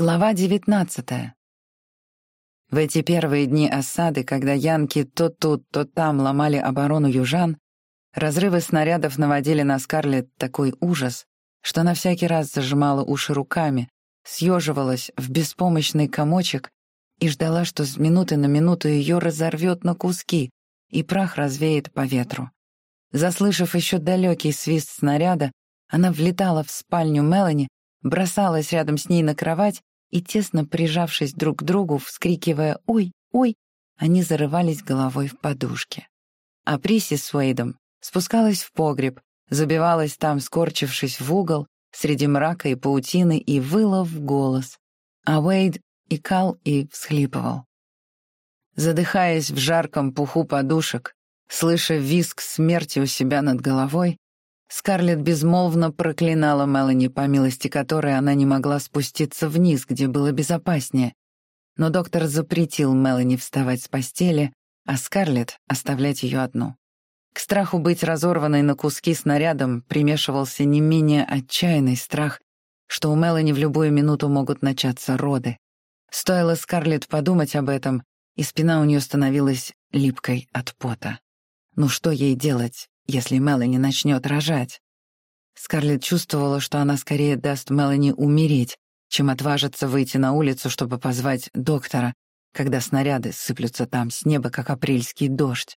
Глава 19. В эти первые дни осады, когда янки то тут, то там ломали оборону южан, разрывы снарядов наводили на Скарлетт такой ужас, что она всякий раз зажимала уши руками, съеживалась в беспомощный комочек и ждала, что с минуты на минуту ее разорвет на куски, и прах развеет по ветру. Заслышав еще далекий свист снаряда, она влетала в спальню Мелани, бросалась рядом с ней на кровать и, тесно прижавшись друг к другу, вскрикивая «Ой, ой!», они зарывались головой в подушки. А Приси с Уэйдом спускалась в погреб, забивалась там, скорчившись в угол, среди мрака и паутины, и выла в голос. А Уэйд икал и всхлипывал. Задыхаясь в жарком пуху подушек, слыша визг смерти у себя над головой, Скарлетт безмолвно проклинала Мелани, по милости которой она не могла спуститься вниз, где было безопаснее. Но доктор запретил Мелани вставать с постели, а Скарлетт оставлять ее одну. К страху быть разорванной на куски снарядом примешивался не менее отчаянный страх, что у Мелани в любую минуту могут начаться роды. Стоило Скарлетт подумать об этом, и спина у нее становилась липкой от пота. Ну что ей делать? Если Мелани начнет рожать. Скарлетт чувствовала, что она скорее даст Мелани умереть, чем отважится выйти на улицу, чтобы позвать доктора, когда снаряды сыплются там с неба, как апрельский дождь.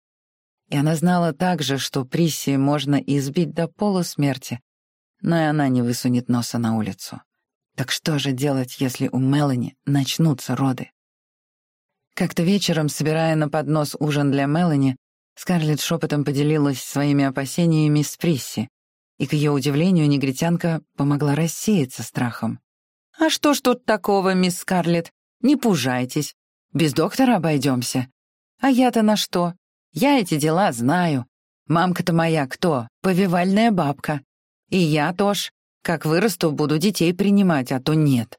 И она знала также, что Присси можно избить до полусмерти, но и она не высунет носа на улицу. Так что же делать, если у Мелани начнутся роды? Как-то вечером, собирая на поднос ужин для Мелани, Скарлетт шепотом поделилась своими опасениями с Присси, и, к ее удивлению, негритянка помогла рассеяться страхом. «А что ж тут такого, мисс Скарлетт? Не пужайтесь. Без доктора обойдемся. А я-то на что? Я эти дела знаю. Мамка-то моя кто? Повивальная бабка. И я тоже. Как вырасту, буду детей принимать, а то нет.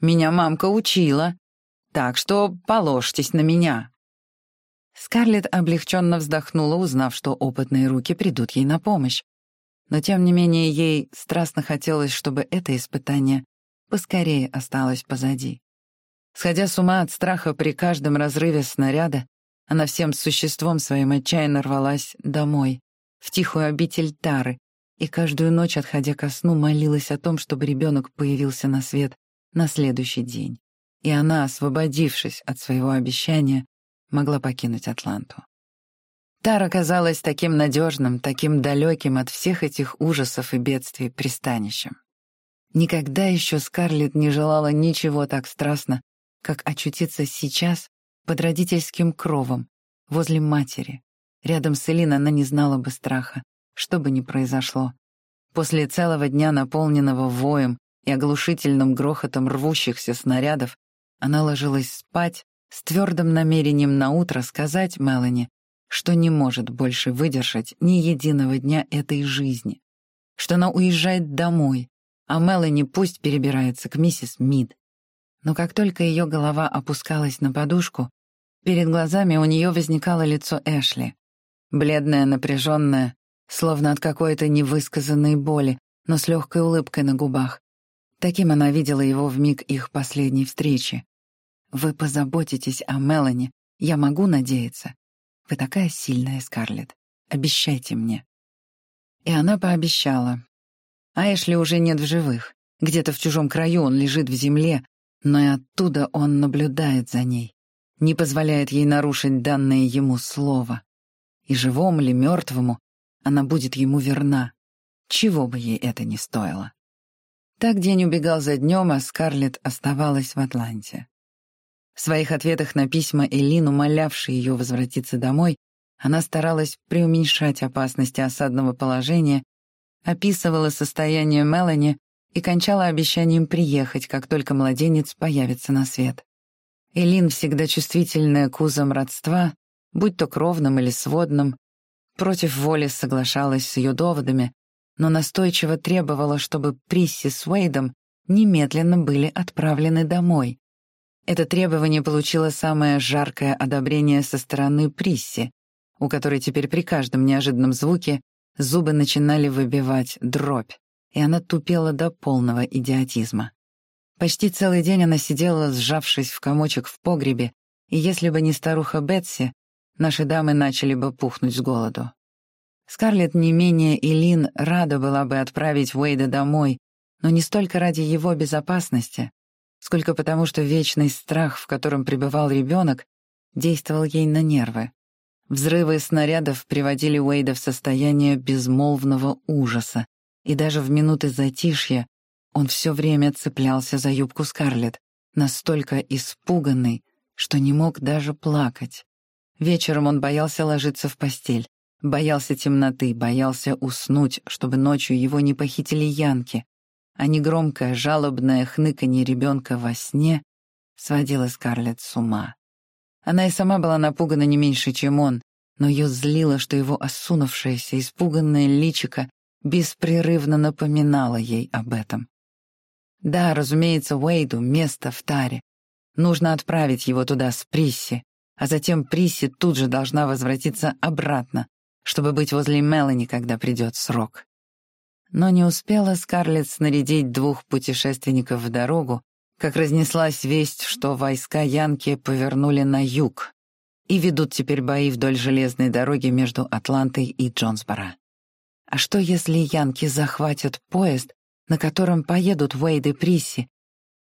Меня мамка учила. Так что положьтесь на меня, Скарлетт облегченно вздохнула, узнав, что опытные руки придут ей на помощь. Но тем не менее ей страстно хотелось, чтобы это испытание поскорее осталось позади. Сходя с ума от страха при каждом разрыве снаряда, она всем существом своим отчаянно рвалась домой, в тихую обитель Тары, и каждую ночь, отходя ко сну, молилась о том, чтобы ребенок появился на свет на следующий день. И она, освободившись от своего обещания, могла покинуть Атланту. Тара казалась таким надежным, таким далеким от всех этих ужасов и бедствий пристанищем. Никогда еще Скарлетт не желала ничего так страстно, как очутиться сейчас под родительским кровом, возле матери. Рядом с Элин она не знала бы страха, что бы ни произошло. После целого дня, наполненного воем и оглушительным грохотом рвущихся снарядов, она ложилась спать, с твердым намерением на утро сказать Мелани, что не может больше выдержать ни единого дня этой жизни, что она уезжает домой, а Мелани пусть перебирается к миссис Мид. Но как только ее голова опускалась на подушку, перед глазами у нее возникало лицо Эшли, бледное, напряженное, словно от какой-то невысказанной боли, но с легкой улыбкой на губах. Таким она видела его в миг их последней встречи. Вы позаботитесь о Мелани, я могу надеяться. Вы такая сильная, Скарлетт. Обещайте мне». И она пообещала. А Эшли уже нет в живых. Где-то в чужом краю он лежит в земле, но и оттуда он наблюдает за ней, не позволяет ей нарушить данное ему слово. И живому ли, мертвому, она будет ему верна, чего бы ей это ни стоило. Так день убегал за днем, а Скарлетт оставалась в Атланте. В своих ответах на письма Элин, умолявшей ее возвратиться домой, она старалась преуменьшать опасности осадного положения, описывала состояние Мелани и кончала обещанием приехать, как только младенец появится на свет. Элин, всегда чувствительная к узам родства, будь то кровным или сводным, против воли соглашалась с ее доводами, но настойчиво требовала, чтобы Присси с Уэйдом немедленно были отправлены домой. Это требование получило самое жаркое одобрение со стороны Присси, у которой теперь при каждом неожиданном звуке зубы начинали выбивать дробь, и она тупела до полного идиотизма. Почти целый день она сидела, сжавшись в комочек в погребе, и если бы не старуха Бетси, наши дамы начали бы пухнуть с голоду. Скарлетт не менее и Лин рада была бы отправить Уэйда домой, но не столько ради его безопасности, сколько потому, что вечный страх, в котором пребывал ребенок, действовал ей на нервы. Взрывы снарядов приводили Уэйда в состояние безмолвного ужаса, и даже в минуты затишья он все время цеплялся за юбку Скарлетт, настолько испуганный, что не мог даже плакать. Вечером он боялся ложиться в постель, боялся темноты, боялся уснуть, чтобы ночью его не похитили янки, а негромкое жалобное хныканье ребенка во сне сводило Скарлетт с ума. Она и сама была напугана не меньше, чем он, но ее злило, что его осунувшееся, испуганное личико беспрерывно напоминало ей об этом. Да, разумеется, Уэйду место в таре. Нужно отправить его туда с Присси, а затем Присси тут же должна возвратиться обратно, чтобы быть возле Мелани, когда придет срок. Но не успела Скарлетт снарядить двух путешественников в дорогу, как разнеслась весть, что войска Янки повернули на юг и ведут теперь бои вдоль железной дороги между Атлантой и Джонсборо. А что, если Янки захватят поезд, на котором поедут Уэйд и Присси?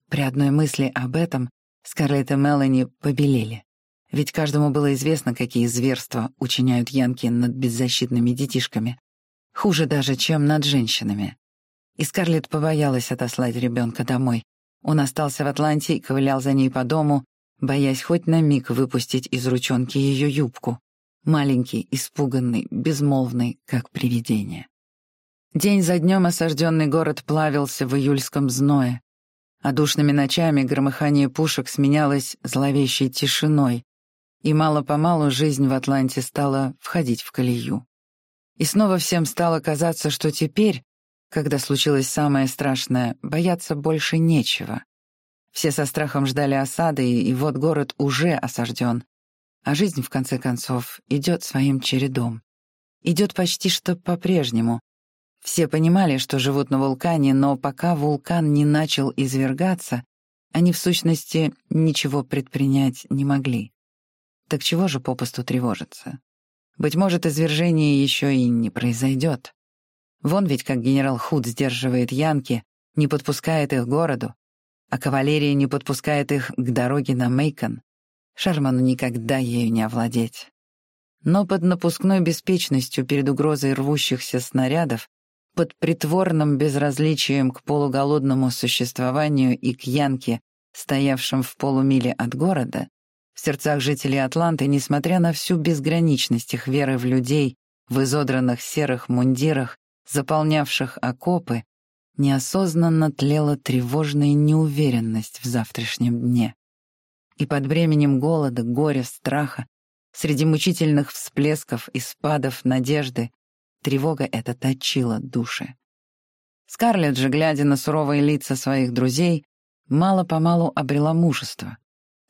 При одной мысли об этом Скарлетт и Мелани побелели. Ведь каждому было известно, какие зверства учиняют Янки над беззащитными детишками. Хуже даже, чем над женщинами. И Скарлетт побоялась отослать ребенка домой. Он остался в Атланте и ковылял за ней по дому, боясь хоть на миг выпустить из ручонки ее юбку. Маленький, испуганный, безмолвный, как привидение. День за днем осажденный город плавился в июльском зное, а душными ночами громыхание пушек сменялось зловещей тишиной, и мало-помалу жизнь в Атланте стала входить в колею. И снова всем стало казаться, что теперь, когда случилось самое страшное, бояться больше нечего. Все со страхом ждали осады, и вот город уже осажден, а жизнь, в конце концов, идет своим чередом. Идет почти что по-прежнему. Все понимали, что живут на вулкане, но пока вулкан не начал извергаться, они, в сущности, ничего предпринять не могли. Так чего же попусту тревожиться? Быть может, извержение еще и не произойдет. Вон ведь как генерал Худ сдерживает янки, не подпускает их к городу, а кавалерия не подпускает их к дороге на Мейкон. Шарману никогда ею не овладеть. Но под напускной беспечностью перед угрозой рвущихся снарядов, под притворным безразличием к полуголодному существованию и к янке, стоявшим в полумиле от города, в сердцах жителей Атланты, несмотря на всю безграничность их веры в людей, в изодранных серых мундирах, заполнявших окопы, неосознанно тлела тревожная неуверенность в завтрашнем дне. И под бременем голода, горя, страха, среди мучительных всплесков и спадов надежды, тревога эта точила души. Скарлетт же, глядя на суровые лица своих друзей, мало-помалу обрела мужество.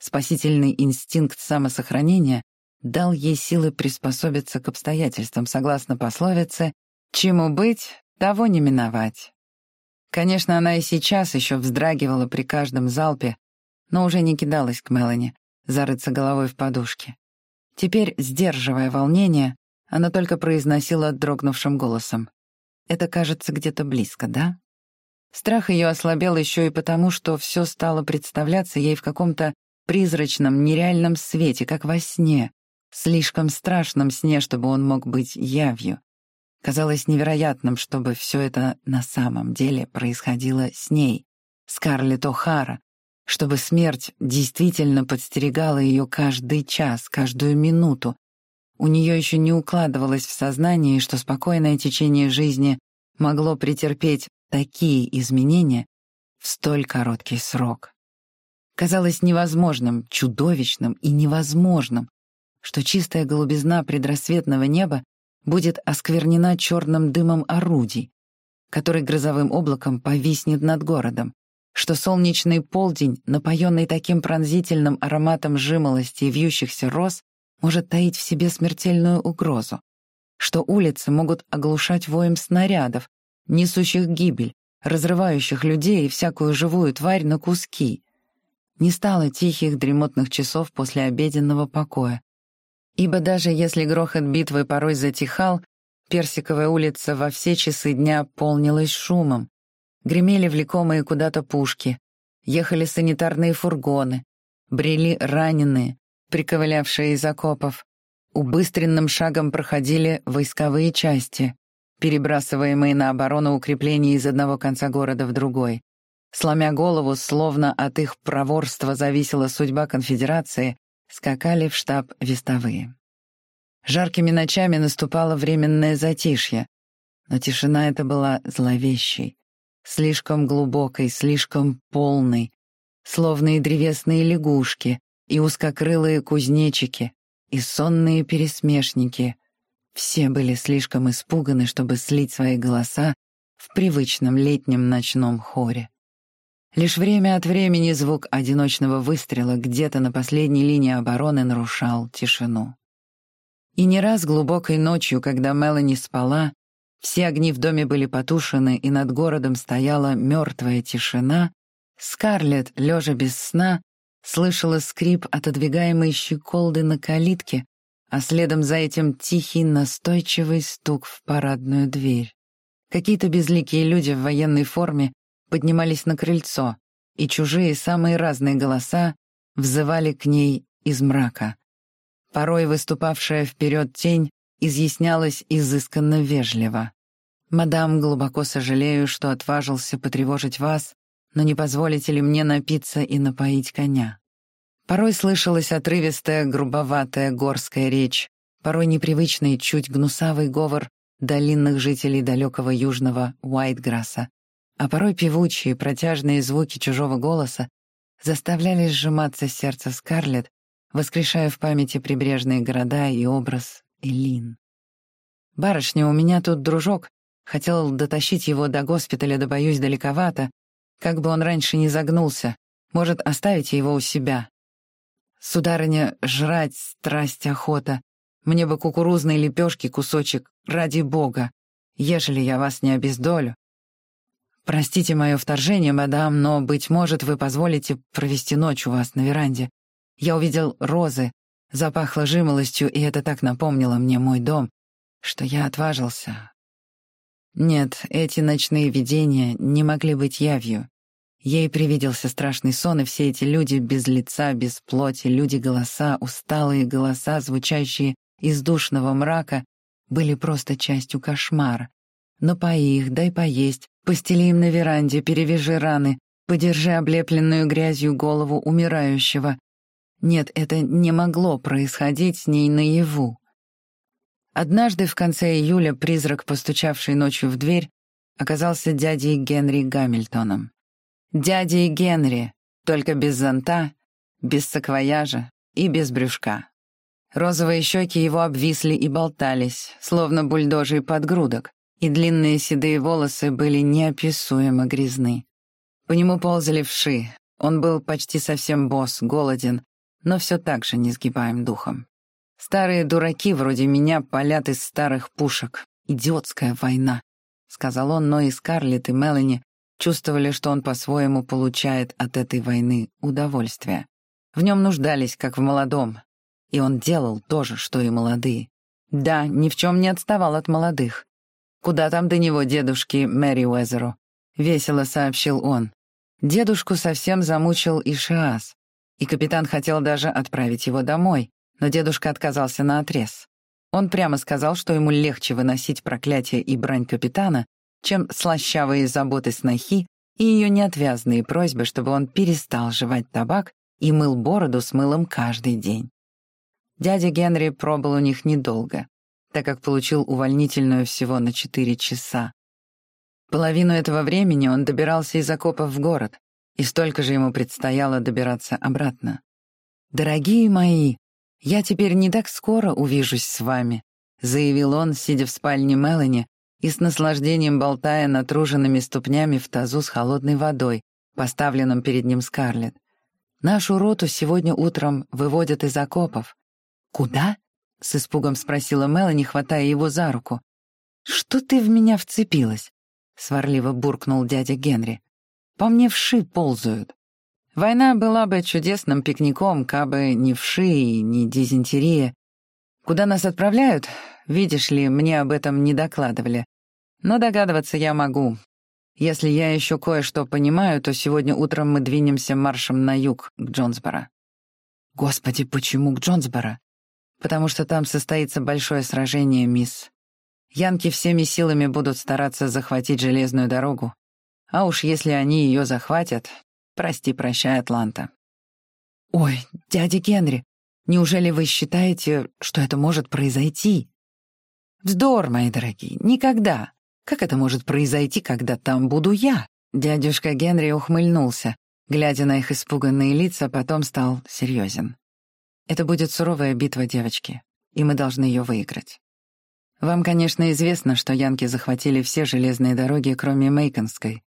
Спасительный инстинкт самосохранения дал ей силы приспособиться к обстоятельствам, согласно пословице «Чему быть, того не миновать». Конечно, она и сейчас еще вздрагивала при каждом залпе, но уже не кидалась к Мелани, зарыться головой в подушке. Теперь, сдерживая волнение, она только произносила дрогнувшим голосом. «Это кажется где-то близко, да?» Страх ее ослабел еще и потому, что все стало представляться ей в каком-то призрачном, нереальном свете, как во сне, слишком страшном сне, чтобы он мог быть явью. Казалось невероятным, чтобы все это на самом деле происходило с ней, Скарлетт О'Хара, чтобы смерть действительно подстерегала ее каждый час, каждую минуту. У нее еще не укладывалось в сознании, что спокойное течение жизни могло претерпеть такие изменения в столь короткий срок. Казалось невозможным, чудовищным и невозможным, что чистая голубизна предрассветного неба будет осквернена черным дымом орудий, который грозовым облаком повиснет над городом, что солнечный полдень, напоенный таким пронзительным ароматом жимолости и вьющихся роз, может таить в себе смертельную угрозу, что улицы могут оглушать воем снарядов, несущих гибель, разрывающих людей и всякую живую тварь на куски. Не стало тихих дремотных часов после обеденного покоя. Ибо даже если грохот битвы порой затихал, Персиковая улица во все часы дня полнилась шумом. Гремели влекомые куда-то пушки, ехали санитарные фургоны, брели раненые, приковылявшие из окопов. Убыстренным шагом проходили войсковые части, перебрасываемые на оборону укрепления из одного конца города в другой. Сломя голову, словно от их проворства зависела судьба конфедерации, скакали в штаб вестовые. Жаркими ночами наступало временное затишье, но тишина эта была зловещей, слишком глубокой, слишком полной, словно и древесные лягушки, и узкокрылые кузнечики, и сонные пересмешники. Все были слишком испуганы, чтобы слить свои голоса в привычном летнем ночном хоре. Лишь время от времени звук одиночного выстрела где-то на последней линии обороны нарушал тишину. И не раз глубокой ночью, когда Мелани спала, все огни в доме были потушены, и над городом стояла мертвая тишина, Скарлетт, лежа без сна, слышала скрип отодвигаемой щеколды на калитке, а следом за этим тихий настойчивый стук в парадную дверь. Какие-то безликие люди в военной форме поднимались на крыльцо, и чужие самые разные голоса взывали к ней из мрака. Порой выступавшая вперед тень изъяснялась изысканно вежливо. «Мадам, глубоко сожалею, что отважился потревожить вас, но не позволите ли мне напиться и напоить коня?» Порой слышалась отрывистая, грубоватая горская речь, порой непривычный, чуть гнусавый говор долинных жителей далекого южного Уайтграсса, а порой певучие, протяжные звуки чужого голоса заставляли сжиматься сердце Скарлетт, воскрешая в памяти прибрежные города и образ Элин. «Барышня, у меня тут дружок. Хотел дотащить его до госпиталя, да боюсь далековато. Как бы он раньше не загнулся. Может, оставите его у себя?» «Сударыня, жрать страсть охота. Мне бы кукурузной лепешки кусочек, ради бога, ежели я вас не обездолю. Простите мое вторжение, мадам, но, быть может, вы позволите провести ночь у вас на веранде. Я увидел розы, запахло жимолостью, и это так напомнило мне мой дом, что я отважился. Нет, эти ночные видения не могли быть явью. Ей привиделся страшный сон, и все эти люди без лица, без плоти, люди-голоса, усталые голоса, звучащие из душного мрака, были просто частью кошмара. Но пои их, дай поесть, постели им на веранде, перевяжи раны, подержи облепленную грязью голову умирающего, нет, это не могло происходить с ней наяву. Однажды в конце июля призрак, постучавший ночью в дверь, оказался дядей Генри Гамильтоном. Дядей Генри, только без зонта, без саквояжа и без брюшка. Розовые щеки его обвисли и болтались, словно бульдожий подгрудок, и длинные седые волосы были неописуемо грязны. По нему ползали вши, он был почти совсем босс, голоден, но все так же не сгибаем духом. Старые дураки вроде меня палят из старых пушек. Идиотская война, — сказал он, но и Скарлетт, и Мелани чувствовали, что он по-своему получает от этой войны удовольствие. В нем нуждались, как в молодом. И он делал то же, что и молодые. Да, ни в чем не отставал от молодых. Куда там до него дедушки Мэри Уэзеру? Весело сообщил он. Дедушку совсем замучил Ишиас и капитан хотел даже отправить его домой, но дедушка отказался на отрез. Он прямо сказал, что ему легче выносить проклятие и брань капитана, чем слащавые заботы снохи и ее неотвязные просьбы, чтобы он перестал жевать табак и мыл бороду с мылом каждый день. Дядя Генри пробыл у них недолго, так как получил увольнительную всего на четыре часа. Половину этого времени он добирался из окопов в город, и столько же ему предстояло добираться обратно. «Дорогие мои, я теперь не так скоро увижусь с вами», заявил он, сидя в спальне Мелани и с наслаждением болтая натруженными ступнями в тазу с холодной водой, поставленном перед ним Скарлетт. «Нашу роту сегодня утром выводят из окопов». «Куда?» — с испугом спросила Мелани, хватая его за руку. «Что ты в меня вцепилась? сварливо буркнул дядя Генри. «По мне вши ползают. Война была бы чудесным пикником, кабы ни вши и ни дизентерия. Куда нас отправляют? Видишь ли, мне об этом не докладывали. Но догадываться я могу. Если я еще кое-что понимаю, то сегодня утром мы двинемся маршем на юг, к Джонсборо. Господи, почему к Джонсборо? Потому что там состоится большое сражение, мисс. Янки всеми силами будут стараться захватить железную дорогу. А уж если они ее захватят, Прости-прощай, Атланта. Ой, дядя Генри, неужели вы считаете, что это может произойти? Вздор, мои дорогие, никогда. Как это может произойти, когда там буду я? Дядюшка Генри ухмыльнулся, глядя на их испуганные лица, потом стал серьезен. Это будет суровая битва, девочки, и мы должны ее выиграть. Вам, конечно, известно, что янки захватили все железные дороги, кроме Мейконской.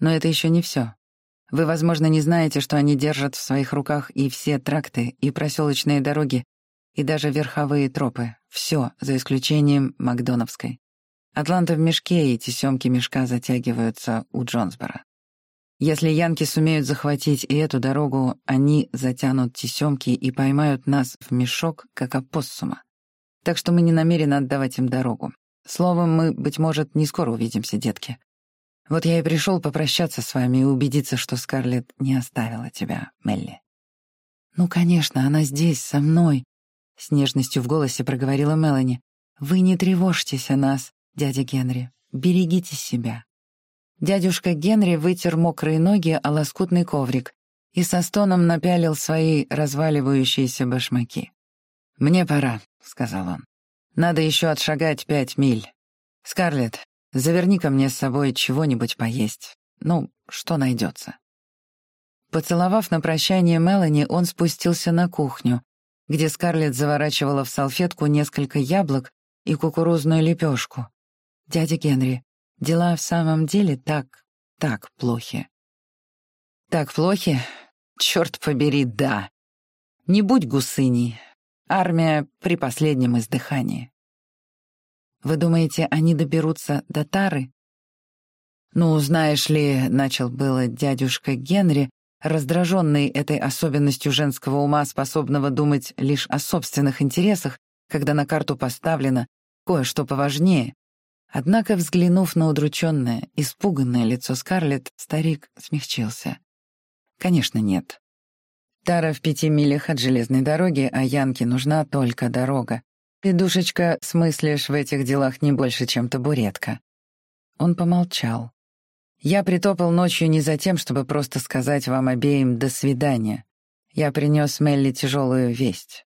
Но это еще не все. Вы, возможно, не знаете, что они держат в своих руках и все тракты, и проселочные дороги, и даже верховые тропы. Все, за исключением Макдоновской. Атланта в мешке, и тесемки мешка затягиваются у Джонсбора. Если янки сумеют захватить и эту дорогу, они затянут тесемки и поймают нас в мешок, как опоссума. Так что мы не намерены отдавать им дорогу. Словом, мы, быть может, не скоро увидимся, детки. Вот я и пришел попрощаться с вами и убедиться, что Скарлетт не оставила тебя, Мелли. Ну, конечно, она здесь, со мной, — с нежностью в голосе проговорила Мелани. Вы не тревожьтесь о нас, дядя Генри. Берегите себя. Дядюшка Генри вытер мокрые ноги о лоскутный коврик и со стоном напялил свои разваливающиеся башмаки. «Мне пора», — сказал он. «Надо еще отшагать пять миль. Скарлетт, Заверни ко мне с собой чего-нибудь поесть. Ну, что найдется. Поцеловав на прощание Мелани, он спустился на кухню, где Скарлетт заворачивала в салфетку несколько яблок и кукурузную лепешку. «Дядя Генри, дела в самом деле так, так плохи». «Так плохи? Черт побери, да. Не будь гусыней. Армия при последнем издыхании». Вы думаете, они доберутся до Тары? Ну, знаешь ли, начал было дядюшка Генри, раздраженный этой особенностью женского ума, способного думать лишь о собственных интересах, когда на карту поставлено кое-что поважнее. Однако, взглянув на удрученное, испуганное лицо Скарлетт, старик смягчился. Конечно, нет. Тара в пяти милях от железной дороги, а Янке нужна только дорога. Ты, душечка, смыслишь в этих делах не больше, чем табуретка». Он помолчал. «Я притопал ночью не за тем, чтобы просто сказать вам обеим «до свидания». Я принес Мелли тяжелую весть.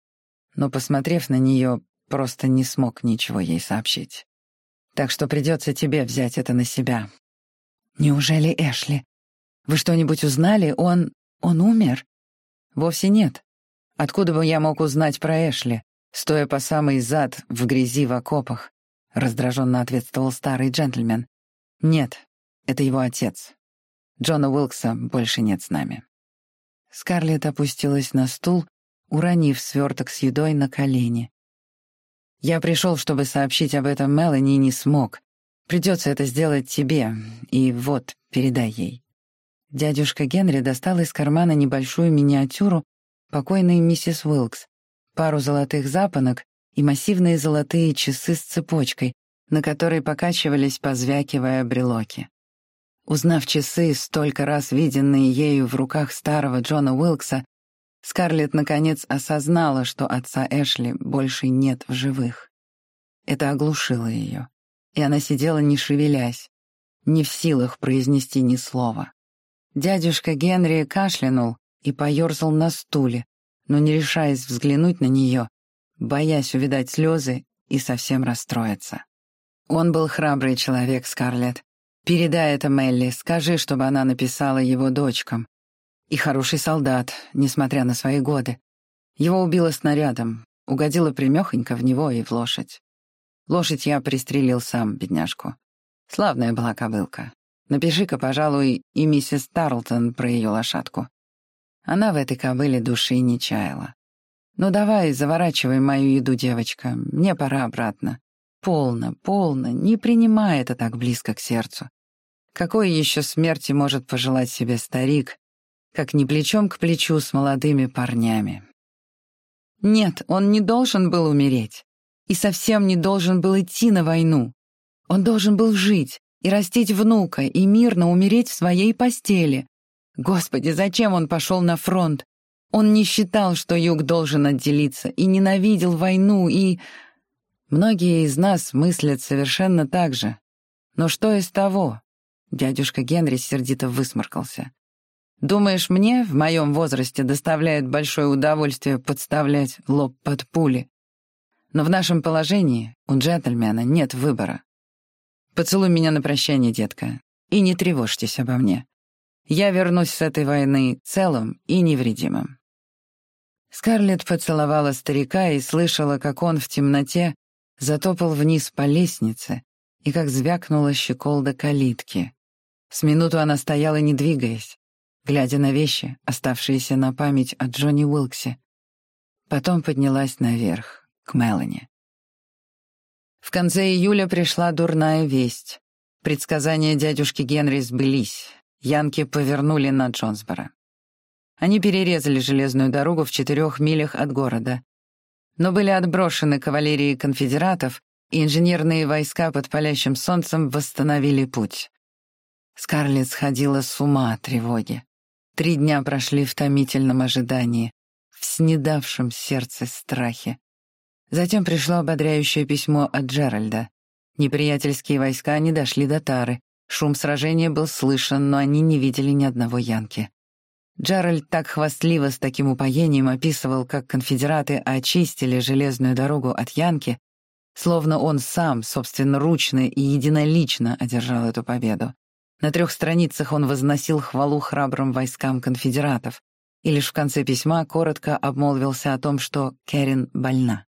Но, посмотрев на нее, просто не смог ничего ей сообщить. Так что придется тебе взять это на себя». «Неужели Эшли? Вы что-нибудь узнали? Он... он умер?» «Вовсе нет. Откуда бы я мог узнать про Эшли? стоя по самый зад в грязи в окопах, раздраженно ответствовал старый джентльмен. Нет, это его отец. Джона Уилкса больше нет с нами. Скарлетт опустилась на стул, уронив сверток с едой на колени. «Я пришел, чтобы сообщить об этом Мелани, и не смог. Придется это сделать тебе, и вот, передай ей». Дядюшка Генри достал из кармана небольшую миниатюру покойной миссис Уилкс, пару золотых запонок и массивные золотые часы с цепочкой, на которой покачивались, позвякивая брелоки. Узнав часы, столько раз виденные ею в руках старого Джона Уилкса, Скарлетт наконец осознала, что отца Эшли больше нет в живых. Это оглушило ее, и она сидела не шевелясь, не в силах произнести ни слова. Дядюшка Генри кашлянул и поерзал на стуле, но не решаясь взглянуть на нее, боясь увидать слезы и совсем расстроиться. Он был храбрый человек, Скарлетт. Передай это Мелли, скажи, чтобы она написала его дочкам. И хороший солдат, несмотря на свои годы. Его убило снарядом, угодило примехонько в него и в лошадь. Лошадь я пристрелил сам, бедняжку. Славная была кобылка. Напиши-ка, пожалуй, и миссис Тарлтон про ее лошадку. Она в этой кобыле души не чаяла. «Ну давай, заворачивай мою еду, девочка, мне пора обратно. Полно, полно, не принимай это так близко к сердцу. какой еще смерти может пожелать себе старик, как не плечом к плечу с молодыми парнями? Нет, он не должен был умереть. И совсем не должен был идти на войну. Он должен был жить и растить внука, и мирно умереть в своей постели. Господи, зачем он пошел на фронт? Он не считал, что юг должен отделиться, и ненавидел войну, и... Многие из нас мыслят совершенно так же. Но что из того? Дядюшка Генри сердито высморкался. Думаешь, мне в моем возрасте доставляет большое удовольствие подставлять лоб под пули? Но в нашем положении у джентльмена нет выбора. Поцелуй меня на прощание, детка, и не тревожьтесь обо мне. Я вернусь с этой войны целым и невредимым. Скарлетт поцеловала старика и слышала, как он в темноте затопал вниз по лестнице и как звякнула щеколда калитки. С минуту она стояла, не двигаясь, глядя на вещи, оставшиеся на память о Джонни Уилксе. Потом поднялась наверх, к Мелани. В конце июля пришла дурная весть. Предсказания дядюшки Генри сбылись. Янки повернули на Джонсборо. Они перерезали железную дорогу в четырех милях от города, но были отброшены кавалерией конфедератов, и инженерные войска под палящим солнцем восстановили путь. Скарлетт сходила с ума от тревоги. Три дня прошли в томительном ожидании, в снедавшем сердце страхе. Затем пришло ободряющее письмо от Джеральда. Неприятельские войска не дошли до Тары. Шум сражения был слышен, но они не видели ни одного янки. Джеральд так хвастливо с таким упоением описывал, как конфедераты очистили железную дорогу от Янки, словно он сам, собственноручно и единолично одержал эту победу. На трех страницах он возносил хвалу храбрым войскам конфедератов, и лишь в конце письма коротко обмолвился о том, что Кэрин больна.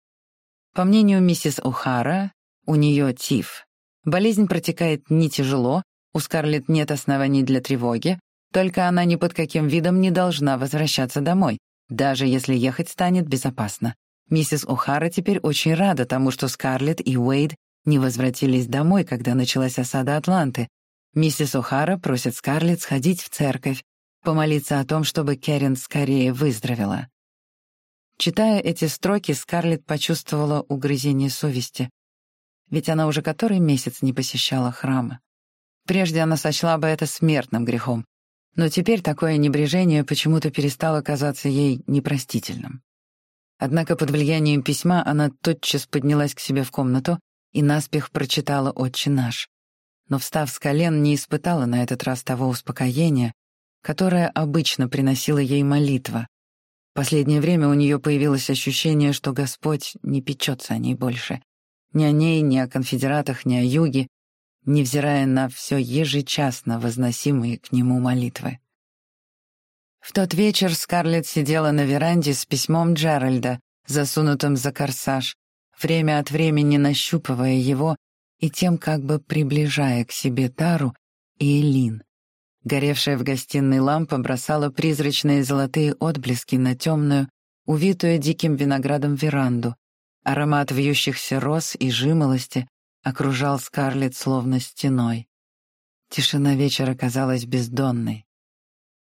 По мнению миссис О'Хара, у нее тиф. Болезнь протекает не тяжело, у Скарлетт нет оснований для тревоги, только она ни под каким видом не должна возвращаться домой, даже если ехать станет безопасно. Миссис О'Хара теперь очень рада тому, что Скарлетт и Уэйд не возвратились домой, когда началась осада Атланты. Миссис О'Хара просит Скарлетт сходить в церковь, помолиться о том, чтобы Кэрин скорее выздоровела. Читая эти строки, Скарлетт почувствовала угрызение совести, ведь она уже который месяц не посещала храма. Прежде она сочла бы это смертным грехом, но теперь такое небрежение почему-то перестало казаться ей непростительным. Однако под влиянием письма она тотчас поднялась к себе в комнату и наспех прочитала «Отче наш». Но, встав с колен, не испытала на этот раз того успокоения, которое обычно приносила ей молитва. Последнее время у нее появилось ощущение, что Господь не печется о ней больше. Ни о ней, ни о конфедератах, ни о юге, невзирая на все ежечасно возносимые к нему молитвы. В тот вечер Скарлетт сидела на веранде с письмом Джеральда, засунутым за корсаж, время от времени нащупывая его и тем как бы приближая к себе Тару и Элин. Горевшая в гостиной лампа бросала призрачные золотые отблески на темную, увитую диким виноградом веранду. Аромат вьющихся роз и жимолости окружал Скарлетт словно стеной. Тишина вечера казалась бездонной.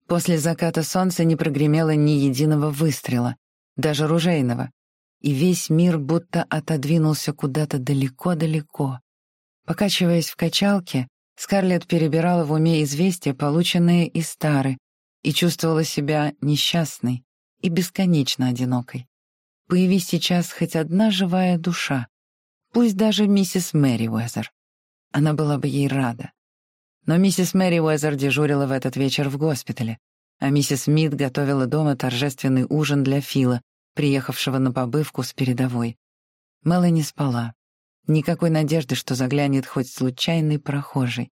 После заката солнца не прогремело ни единого выстрела, даже ружейного, и весь мир будто отодвинулся куда-то далеко-далеко. Покачиваясь в качалке, Скарлетт перебирала в уме известия, полученные из Тары, и чувствовала себя несчастной и бесконечно одинокой. Появись сейчас хоть одна живая душа, Пусть даже миссис Мэри Уэзер. Она была бы ей рада. Но миссис Мэри Уэзер дежурила в этот вечер в госпитале, а миссис Мид готовила дома торжественный ужин для Фила, приехавшего на побывку с передовой. Мелани спала. Никакой надежды, что заглянет хоть случайный прохожий.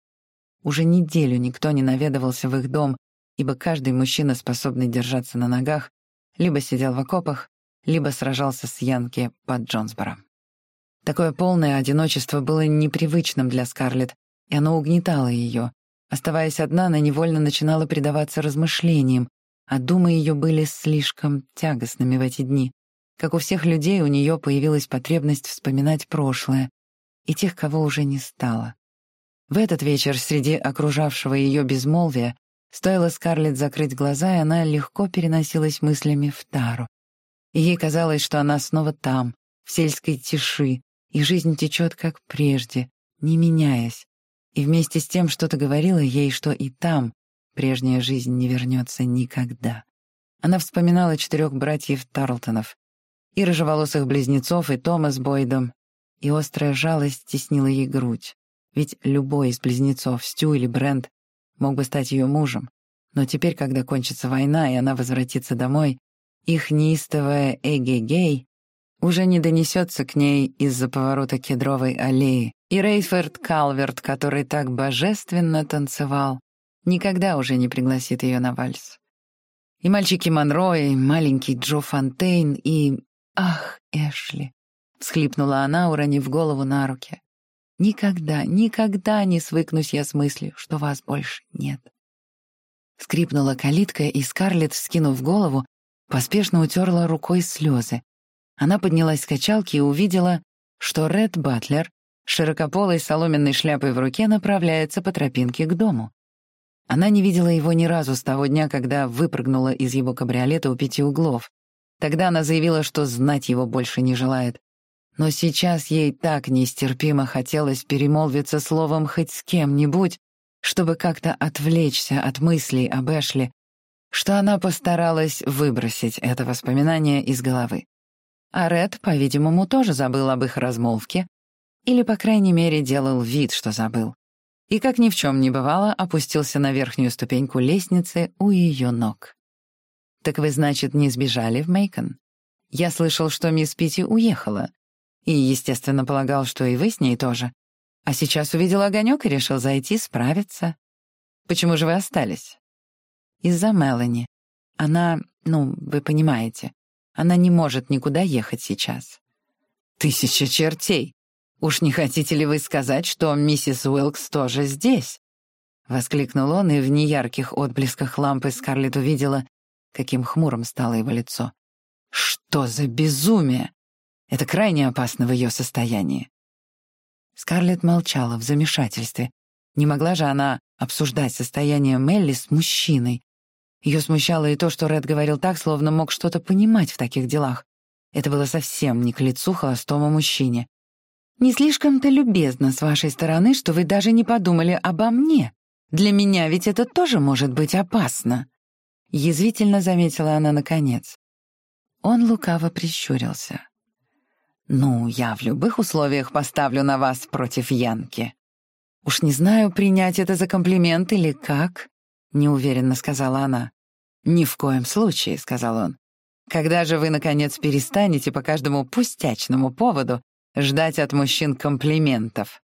Уже неделю никто не наведывался в их дом, ибо каждый мужчина, способный держаться на ногах, либо сидел в окопах, либо сражался с Янки под Джонсбором. Такое полное одиночество было непривычным для Скарлетт, и оно угнетало ее. Оставаясь одна, она невольно начинала предаваться размышлениям, а думы ее были слишком тягостными в эти дни. Как у всех людей, у нее появилась потребность вспоминать прошлое и тех, кого уже не стало. В этот вечер среди окружавшего ее безмолвия стоило Скарлетт закрыть глаза, и она легко переносилась мыслями в Тару. И ей казалось, что она снова там, в сельской тиши, и жизнь течет как прежде, не меняясь. И вместе с тем что-то говорило ей, что и там прежняя жизнь не вернется никогда. Она вспоминала четырех братьев Тарлтонов, и рыжеволосых близнецов, и Тома с Бойдом, и острая жалость теснила ей грудь. Ведь любой из близнецов, Стю или Брент, мог бы стать ее мужем. Но теперь, когда кончится война, и она возвратится домой, их неистовая Эгегей уже не донесется к ней из-за поворота кедровой аллеи, и Рейфорд Калверт, который так божественно танцевал, никогда уже не пригласит ее на вальс. И мальчики Монро, и маленький Джо Фонтейн, и... Ах, Эшли! — всхлипнула она, уронив голову на руки. «Никогда, никогда не свыкнусь я с мыслью, что вас больше нет». Скрипнула калитка, и Скарлетт, вскинув голову, поспешно утерла рукой слезы. Она поднялась с качалки и увидела, что Ред Батлер, широкополой соломенной шляпой в руке, направляется по тропинке к дому. Она не видела его ни разу с того дня, когда выпрыгнула из его кабриолета у пяти углов. Тогда она заявила, что знать его больше не желает. Но сейчас ей так нестерпимо хотелось перемолвиться словом хоть с кем-нибудь, чтобы как-то отвлечься от мыслей об Эшли, что она постаралась выбросить это воспоминание из головы. А Ред, по-видимому, тоже забыл об их размолвке, или, по крайней мере, делал вид, что забыл. И, как ни в чем не бывало, опустился на верхнюю ступеньку лестницы у ее ног. «Так вы, значит, не сбежали в Мейкон? Я слышал, что мисс Питти уехала. И, естественно, полагал, что и вы с ней тоже. А сейчас увидел огонек и решил зайти справиться. Почему же вы остались? Из-за Мелани. Она, ну, вы понимаете, она не может никуда ехать сейчас. Тысяча чертей! Уж не хотите ли вы сказать, что миссис Уилкс тоже здесь? Воскликнул он, и в неярких отблесках лампы Скарлетт увидела, каким хмурым стало его лицо. Что за безумие! Это крайне опасно в ее состоянии. Скарлетт молчала в замешательстве. Не могла же она обсуждать состояние Мелли с мужчиной. Ее смущало и то, что Ред говорил так, словно мог что-то понимать в таких делах. Это было совсем не к лицу холостому мужчине. «Не слишком-то любезно с вашей стороны, что вы даже не подумали обо мне. Для меня ведь это тоже может быть опасно», — язвительно заметила она наконец. Он лукаво прищурился. «Ну, я в любых условиях поставлю на вас против Янки». «Уж не знаю, принять это за комплимент или как», — неуверенно сказала она. «Ни в коем случае», — сказал он. «Когда же вы, наконец, перестанете по каждому пустячному поводу ждать от мужчин комплиментов?»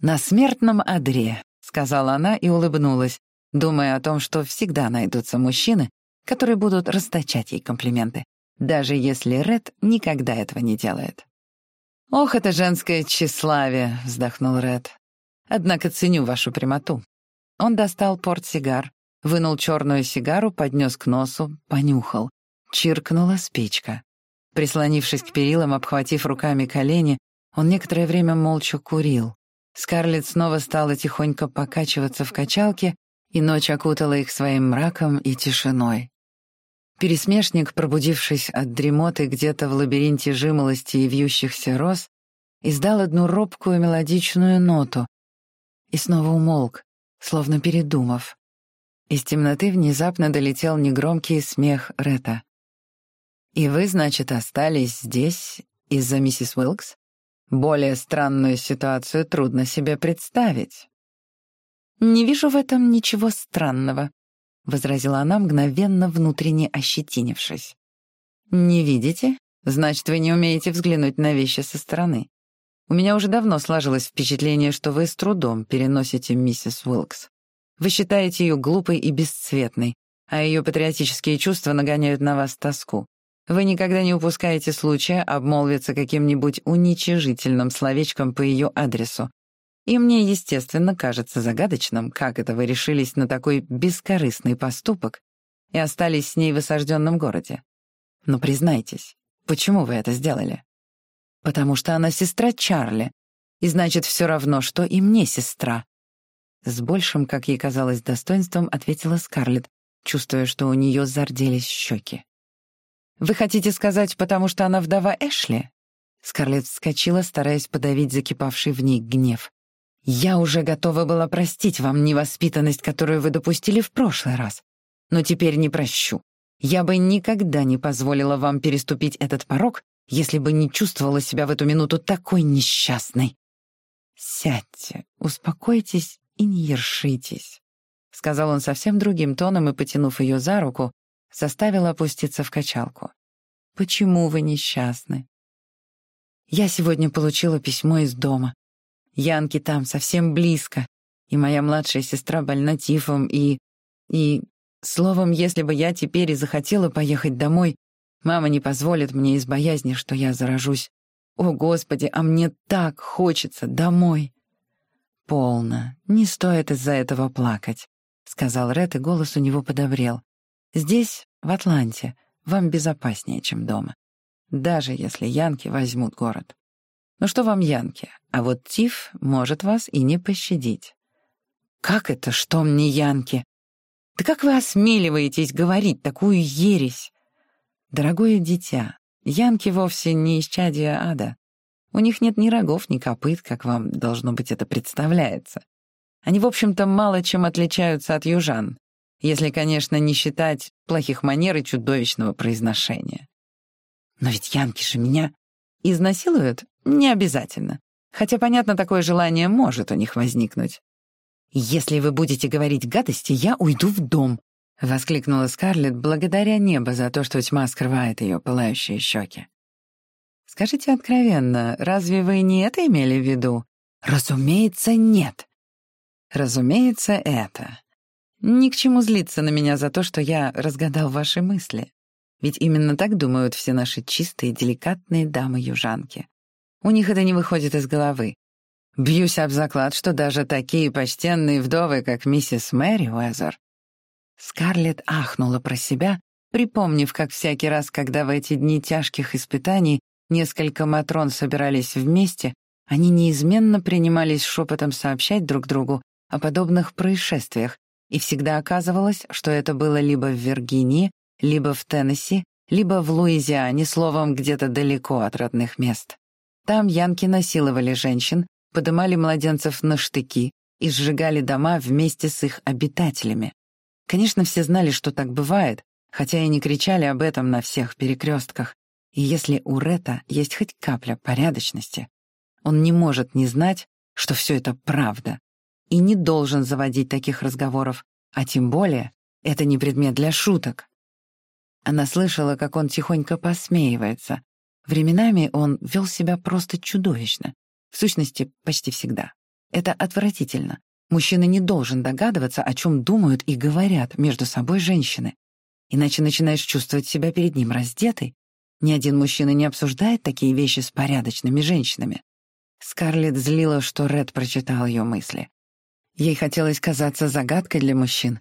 «На смертном одре», — сказала она и улыбнулась, думая о том, что всегда найдутся мужчины, которые будут расточать ей комплименты даже если Ред никогда этого не делает. «Ох, это женское тщеславие», — вздохнул Ред. «Однако ценю вашу прямоту». Он достал портсигар, вынул черную сигару, поднес к носу, понюхал. Чиркнула спичка. Прислонившись к перилам, обхватив руками колени, он некоторое время молча курил. Скарлетт снова стала тихонько покачиваться в качалке, и ночь окутала их своим мраком и тишиной. Пересмешник, пробудившись от дремоты где-то в лабиринте жимолости и вьющихся роз, издал одну робкую мелодичную ноту и снова умолк, словно передумав. Из темноты внезапно долетел негромкий смех Рета. «И вы, значит, остались здесь из-за миссис Уилкс? Более странную ситуацию трудно себе представить». «Не вижу в этом ничего странного», — возразила она, мгновенно внутренне ощетинившись. «Не видите? Значит, вы не умеете взглянуть на вещи со стороны. У меня уже давно сложилось впечатление, что вы с трудом переносите миссис Уилкс. Вы считаете ее глупой и бесцветной, а ее патриотические чувства нагоняют на вас тоску. Вы никогда не упускаете случая обмолвиться каким-нибудь уничижительным словечком по ее адресу, и мне, естественно, кажется загадочным, как это вы решились на такой бескорыстный поступок и остались с ней в осажденном городе. Но признайтесь, почему вы это сделали? Потому что она сестра Чарли, и значит, все равно, что и мне сестра, С большим, как ей казалось, достоинством ответила Скарлетт, чувствуя, что у нее зарделись щеки. «Вы хотите сказать, потому что она вдова Эшли?» Скарлетт вскочила, стараясь подавить закипавший в ней гнев. «Я уже готова была простить вам невоспитанность, которую вы допустили в прошлый раз, но теперь не прощу. Я бы никогда не позволила вам переступить этот порог, если бы не чувствовала себя в эту минуту такой несчастной. Сядьте, успокойтесь и не ершитесь», — сказал он совсем другим тоном и, потянув ее за руку, заставил опуститься в качалку. «Почему вы несчастны?» «Я сегодня получила письмо из дома. Янки там совсем близко, и моя младшая сестра больна тифом, и... и... Словом, если бы я теперь и захотела поехать домой, мама не позволит мне из боязни, что я заражусь. О, Господи, а мне так хочется домой. Полно, не стоит из-за этого плакать, сказал Ред, и голос у него подобрел. Здесь, в Атланте, вам безопаснее, чем дома. Даже если янки возьмут город. Ну что вам янки, а вот Тиф может вас и не пощадить. Как это, что мне янки? Да как вы осмеливаетесь говорить такую ересь? Дорогое дитя, янки вовсе не исчадия ада. У них нет ни рогов, ни копыт, как вам, должно быть, это представляется. Они, в общем-то, мало чем отличаются от южан, если, конечно, не считать плохих манер и чудовищного произношения. Но ведь янки же меня изнасилуют? Не обязательно. Хотя, понятно, такое желание может у них возникнуть. «Если вы будете говорить гадости, я уйду в дом», — воскликнула Скарлетт, благодаря небо за то, что тьма скрывает ее пылающие щеки. «Скажите откровенно, разве вы не это имели в виду?» «Разумеется, нет». «Разумеется, это. Ни к чему злиться на меня за то, что я разгадал ваши мысли. Ведь именно так думают все наши чистые, деликатные дамы-южанки. У них это не выходит из головы. Бьюсь об заклад, что даже такие почтенные вдовы, как миссис Мэри Уэзер. Скарлетт ахнула про себя, припомнив, как всякий раз, когда в эти дни тяжких испытаний несколько матрон собирались вместе, они неизменно принимались шепотом сообщать друг другу о подобных происшествиях, и всегда оказывалось, что это было либо в Виргинии, либо в Теннесси, либо в Луизиане, словом, где-то далеко от родных мест. Там янки насиловали женщин, подымали младенцев на штыки и сжигали дома вместе с их обитателями. Конечно, все знали, что так бывает, хотя и не кричали об этом на всех перекрестках. И если у Рета есть хоть капля порядочности, он не может не знать, что все это правда, и не должен заводить таких разговоров, а тем более это не предмет для шуток. Она слышала, как он тихонько посмеивается. Временами он вел себя просто чудовищно, в сущности, почти всегда. Это отвратительно. Мужчина не должен догадываться, о чем думают и говорят между собой женщины. Иначе начинаешь чувствовать себя перед ним раздетой. Ни один мужчина не обсуждает такие вещи с порядочными женщинами. Скарлетт злила, что Ред прочитал ее мысли. Ей хотелось казаться загадкой для мужчин,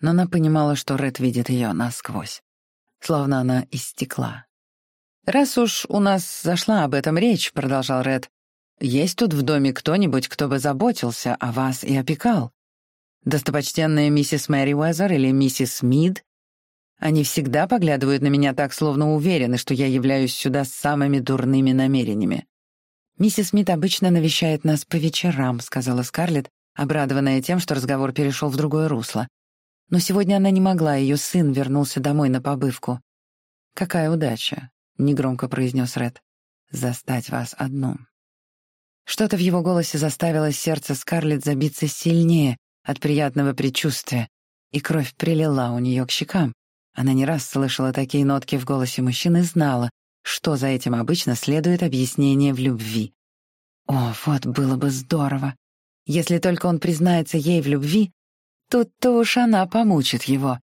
но она понимала, что Ред видит ее насквозь, словно она из стекла. «Раз уж у нас зашла об этом речь», — продолжал Ред, есть тут в доме кто-нибудь, кто бы заботился о вас и опекал? Достопочтенная миссис Мэри Уэзер или миссис Мид? Они всегда поглядывают на меня так, словно уверены, что я являюсь сюда с самыми дурными намерениями. «Миссис Мид обычно навещает нас по вечерам», — сказала Скарлетт, обрадованная тем, что разговор перешел в другое русло. Но сегодня она не могла, ее сын вернулся домой на побывку. «Какая удача», — негромко произнес Ред, — «застать вас одну». Что-то в его голосе заставило сердце Скарлетт забиться сильнее от приятного предчувствия, и кровь прилила у нее к щекам. Она не раз слышала такие нотки в голосе мужчин и знала, что за этим обычно следует объяснение в любви. О, вот было бы здорово. Если только он признается ей в любви, тут-то уж она помучит его.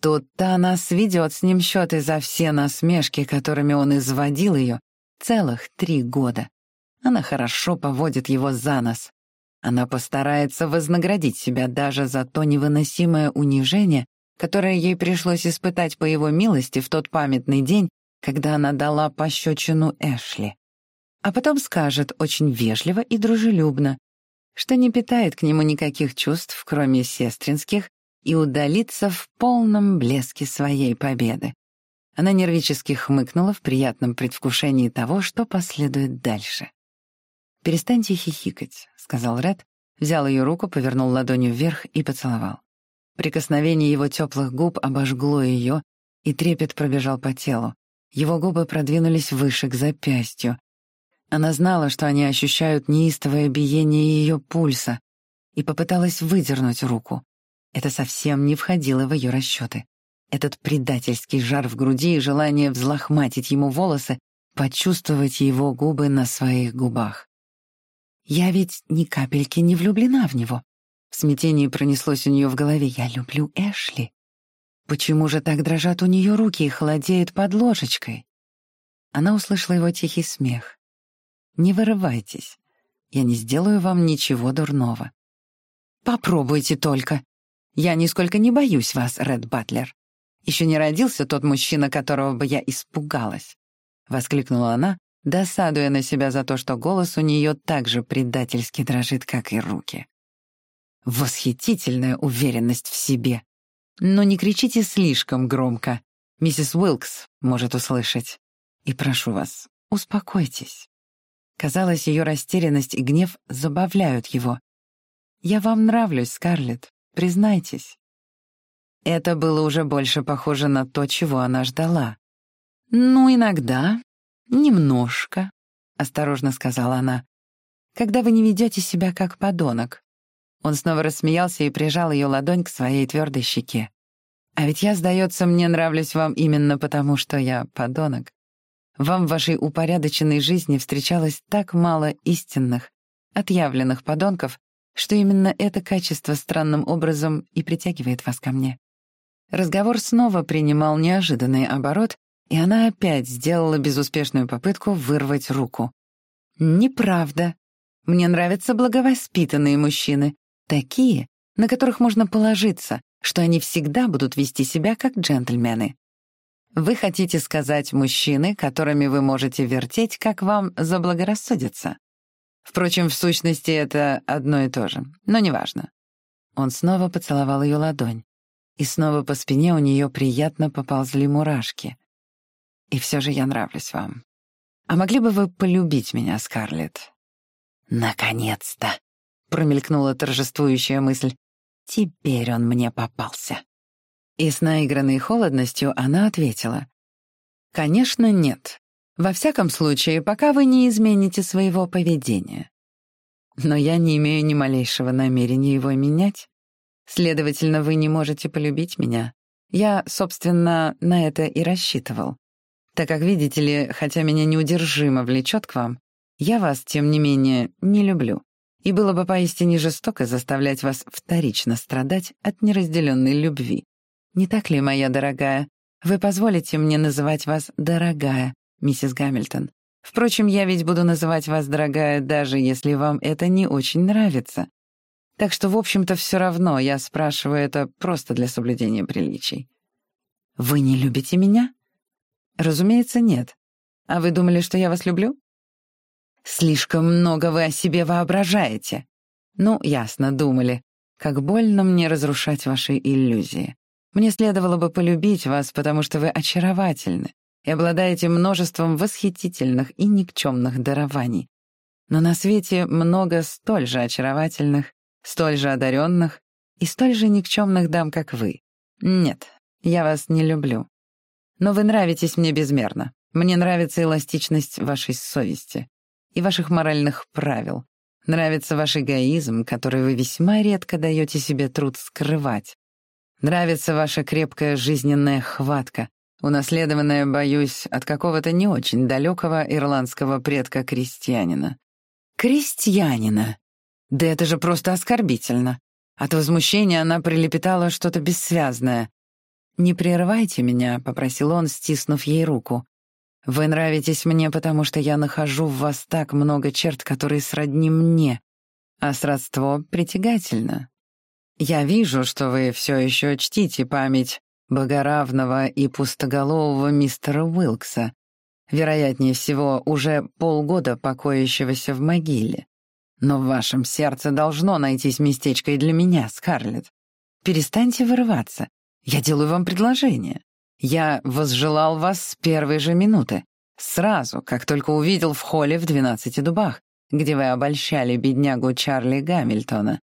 Тут-то она сведет с ним счеты за все насмешки, которыми он изводил ее целых три года. Она хорошо поводит его за нос. Она постарается вознаградить себя даже за то невыносимое унижение, которое ей пришлось испытать по его милости в тот памятный день, когда она дала пощечину Эшли. А потом скажет очень вежливо и дружелюбно, что не питает к нему никаких чувств, кроме сестринских, и удалится в полном блеске своей победы. Она нервически хмыкнула в приятном предвкушении того, что последует дальше. «Перестаньте хихикать», — сказал Ред, взял ее руку, повернул ладонью вверх и поцеловал. Прикосновение его теплых губ обожгло ее, и трепет пробежал по телу. Его губы продвинулись выше, к запястью. Она знала, что они ощущают неистовое биение ее пульса, и попыталась выдернуть руку. Это совсем не входило в ее расчеты. Этот предательский жар в груди и желание взлохматить ему волосы, почувствовать его губы на своих губах. Я ведь ни капельки не влюблена в него. В смятении пронеслось у нее в голове «Я люблю Эшли». Почему же так дрожат у нее руки и холодеют под ложечкой? Она услышала его тихий смех. «Не вырывайтесь. Я не сделаю вам ничего дурного». «Попробуйте только. Я нисколько не боюсь вас, Ред Батлер. Еще не родился тот мужчина, которого бы я испугалась», — воскликнула она, досадуя на себя за то, что голос у нее так же предательски дрожит, как и руки. Восхитительная уверенность в себе. Но не кричите слишком громко. Миссис Уилкс может услышать. И прошу вас, успокойтесь. Казалось, ее растерянность и гнев забавляют его. «Я вам нравлюсь, Скарлетт, признайтесь». Это было уже больше похоже на то, чего она ждала. «Ну, иногда, немножко», — осторожно сказала она, «когда вы не ведете себя как подонок». Он снова рассмеялся и прижал ее ладонь к своей твердой щеке. «А ведь я, сдается, мне нравлюсь вам именно потому, что я подонок. Вам в вашей упорядоченной жизни встречалось так мало истинных, отъявленных подонков, что именно это качество странным образом и притягивает вас ко мне. Разговор снова принимал неожиданный оборот, и она опять сделала безуспешную попытку вырвать руку. «Неправда. Мне нравятся благовоспитанные мужчины, такие, на которых можно положиться, что они всегда будут вести себя как джентльмены. Вы хотите сказать мужчины, которыми вы можете вертеть, как вам заблагорассудится. Впрочем, в сущности, это одно и то же, но неважно. Он снова поцеловал ее ладонь и снова по спине у нее приятно поползли мурашки. И все же я нравлюсь вам. А могли бы вы полюбить меня, Скарлетт? Наконец-то! Промелькнула торжествующая мысль. Теперь он мне попался. И с наигранной холодностью она ответила. «Конечно, нет. Во всяком случае, пока вы не измените своего поведения. Но я не имею ни малейшего намерения его менять. Следовательно, вы не можете полюбить меня. Я, собственно, на это и рассчитывал. Так как, видите ли, хотя меня неудержимо влечет к вам, я вас, тем не менее, не люблю. И было бы поистине жестоко заставлять вас вторично страдать от неразделенной любви. Не так ли, моя дорогая? Вы позволите мне называть вас «дорогая», миссис Гамильтон? Впрочем, я ведь буду называть вас «дорогая», даже если вам это не очень нравится. Так что, в общем-то, все равно я спрашиваю это просто для соблюдения приличий. Вы не любите меня? Разумеется, нет. А вы думали, что я вас люблю? Слишком много вы о себе воображаете. Ну, ясно, думали. Как больно мне разрушать ваши иллюзии. Мне следовало бы полюбить вас, потому что вы очаровательны и обладаете множеством восхитительных и никчемных дарований. Но на свете много столь же очаровательных столь же одаренных и столь же никчемных дам, как вы. Нет, я вас не люблю. Но вы нравитесь мне безмерно. Мне нравится эластичность вашей совести и ваших моральных правил. Нравится ваш эгоизм, который вы весьма редко даете себе труд скрывать. Нравится ваша крепкая жизненная хватка, унаследованная, боюсь, от какого-то не очень далекого ирландского предка-крестьянина. Крестьянина! Да это же просто оскорбительно. От возмущения она прилепетала что-то бессвязное. «Не прерывайте меня», — попросил он, стиснув ей руку. «Вы нравитесь мне, потому что я нахожу в вас так много черт, которые сродни мне, а сродство притягательно. Я вижу, что вы все еще чтите память богоравного и пустоголового мистера Уилкса, вероятнее всего, уже полгода покоящегося в могиле. Но в вашем сердце должно найтись местечко и для меня, Скарлетт. Перестаньте вырываться. Я делаю вам предложение. Я возжелал вас с первой же минуты. Сразу, как только увидел в холле в «Двенадцати дубах», где вы обольщали беднягу Чарли Гамильтона.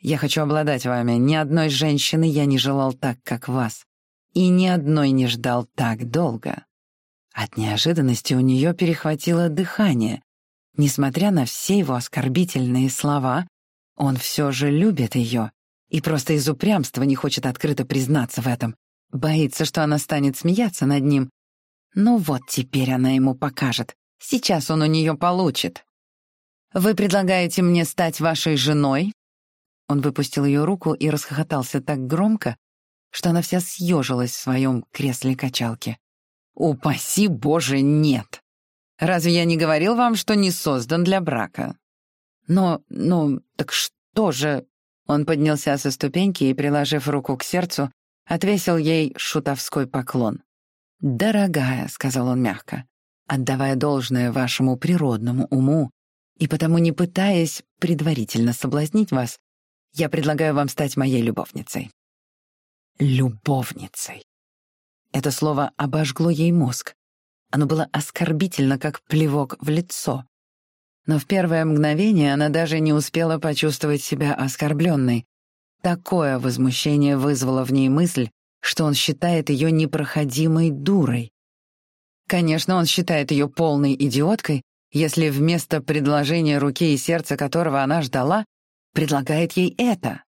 Я хочу обладать вами. Ни одной женщины я не желал так, как вас. И ни одной не ждал так долго. От неожиданности у нее перехватило дыхание. Несмотря на все его оскорбительные слова, он все же любит ее и просто из упрямства не хочет открыто признаться в этом. Боится, что она станет смеяться над ним. Ну вот теперь она ему покажет. Сейчас он у нее получит. «Вы предлагаете мне стать вашей женой?» Он выпустил ее руку и расхохотался так громко, что она вся съежилась в своем кресле-качалке. «Упаси Боже, нет! Разве я не говорил вам, что не создан для брака?» «Но, ну, так что же...» Он поднялся со ступеньки и, приложив руку к сердцу, отвесил ей шутовской поклон. «Дорогая», — сказал он мягко, отдавая должное вашему природному уму и потому не пытаясь предварительно соблазнить вас, я предлагаю вам стать моей любовницей. Любовницей. Это слово обожгло ей мозг. Оно было оскорбительно, как плевок в лицо. Но в первое мгновение она даже не успела почувствовать себя оскорбленной. Такое возмущение вызвало в ней мысль, что он считает ее непроходимой дурой. Конечно, он считает ее полной идиоткой, если вместо предложения руки и сердца, которого она ждала, предлагает ей это.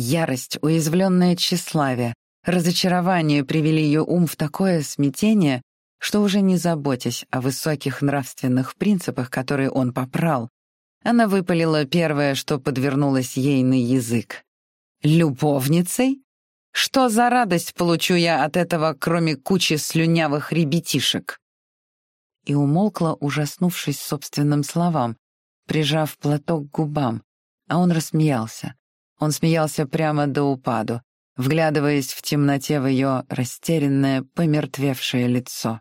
Ярость, уязвленное тщеславие, разочарование привели ее ум в такое смятение, что уже не заботясь о высоких нравственных принципах, которые он попрал, она выпалила первое, что подвернулось ей на язык. «Любовницей? Что за радость получу я от этого, кроме кучи слюнявых ребятишек?» И умолкла, ужаснувшись собственным словам, прижав платок к губам, а он рассмеялся. Он смеялся прямо до упаду, вглядываясь в темноте в ее растерянное, помертвевшее лицо.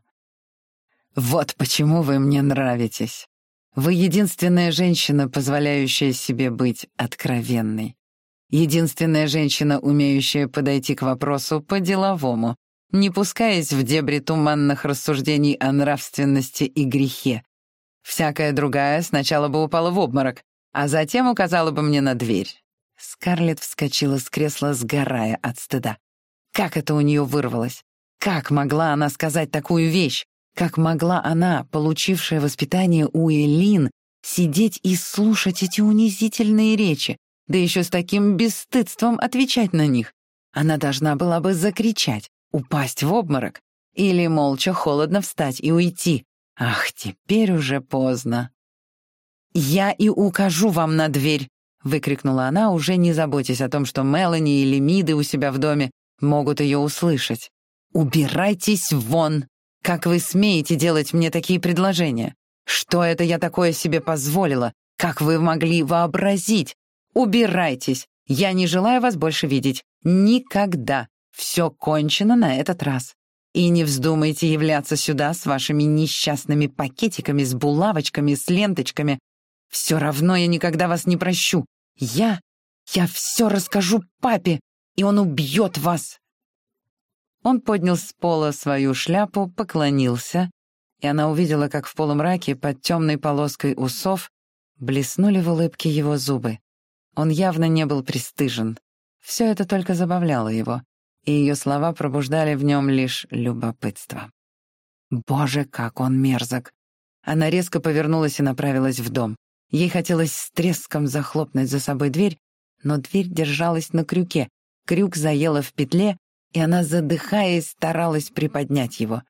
«Вот почему вы мне нравитесь. Вы единственная женщина, позволяющая себе быть откровенной. Единственная женщина, умеющая подойти к вопросу по-деловому, не пускаясь в дебри туманных рассуждений о нравственности и грехе. Всякая другая сначала бы упала в обморок, а затем указала бы мне на дверь. Скарлетт вскочила с кресла, сгорая от стыда. Как это у нее вырвалось? Как могла она сказать такую вещь? Как могла она, получившая воспитание у Элин, сидеть и слушать эти унизительные речи, да еще с таким бесстыдством отвечать на них? Она должна была бы закричать, упасть в обморок или молча холодно встать и уйти. Ах, теперь уже поздно. «Я и укажу вам на дверь!» — выкрикнула она, уже не заботясь о том, что Мелани или Миды у себя в доме могут ее услышать. «Убирайтесь вон! Как вы смеете делать мне такие предложения? Что это я такое себе позволила? Как вы могли вообразить? Убирайтесь! Я не желаю вас больше видеть. Никогда! Все кончено на этот раз. И не вздумайте являться сюда с вашими несчастными пакетиками, с булавочками, с ленточками, все равно я никогда вас не прощу. Я... я все расскажу папе, и он убьет вас!» Он поднял с пола свою шляпу, поклонился, и она увидела, как в полумраке под темной полоской усов блеснули в улыбке его зубы. Он явно не был пристыжен. Все это только забавляло его, и ее слова пробуждали в нем лишь любопытство. «Боже, как он мерзок!» Она резко повернулась и направилась в дом. Ей хотелось с треском захлопнуть за собой дверь, но дверь держалась на крюке. Крюк заела в петле, и она, задыхаясь, старалась приподнять его.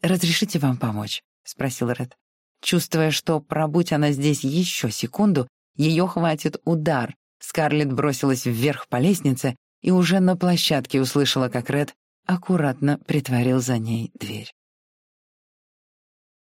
«Разрешите вам помочь?» — спросил Ред. Чувствуя, что, пробудь она здесь еще секунду, ее хватит удар, Скарлетт бросилась вверх по лестнице и уже на площадке услышала, как Ред аккуратно притворил за ней дверь.